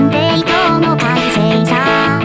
ンデーの快晴さ。